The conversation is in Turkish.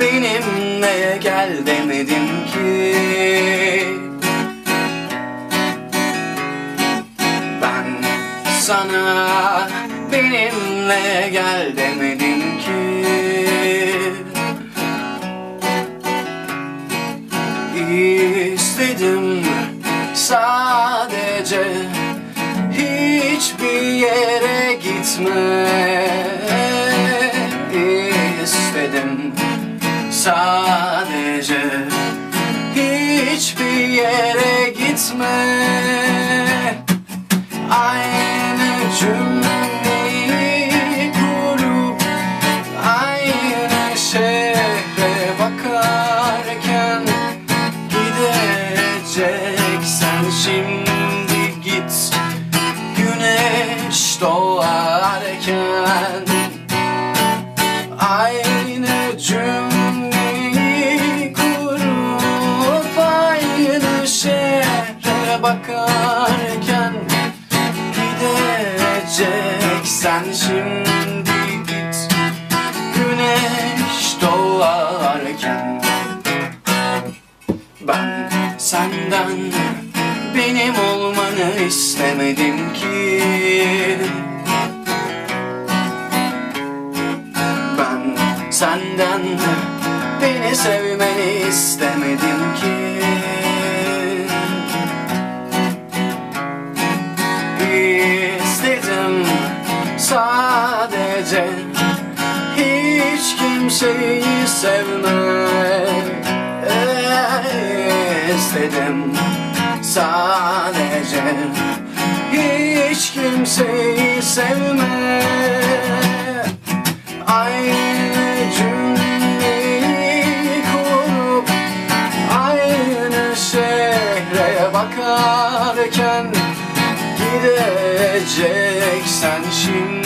benimle gel demedim ki. Ben sana benimle gel demedim ki. İstedim sadece hiçbir yere gitme hiçbir yere gitme. Aynı cümleyi kurup aynı şehre bakarken gideceksen şimdi git. Güneş doğarken gideceksen şimdi git güneş doğarken. Ben senden benim olmanı istemedim ki. Ben senden beni sevmeni istemedim ki sadece hiç kimseyi sevmek istedim sadece. Hiç kimseyi sevme aynı cümleyi kurup aynı şehre bakarken gideceksen şimdi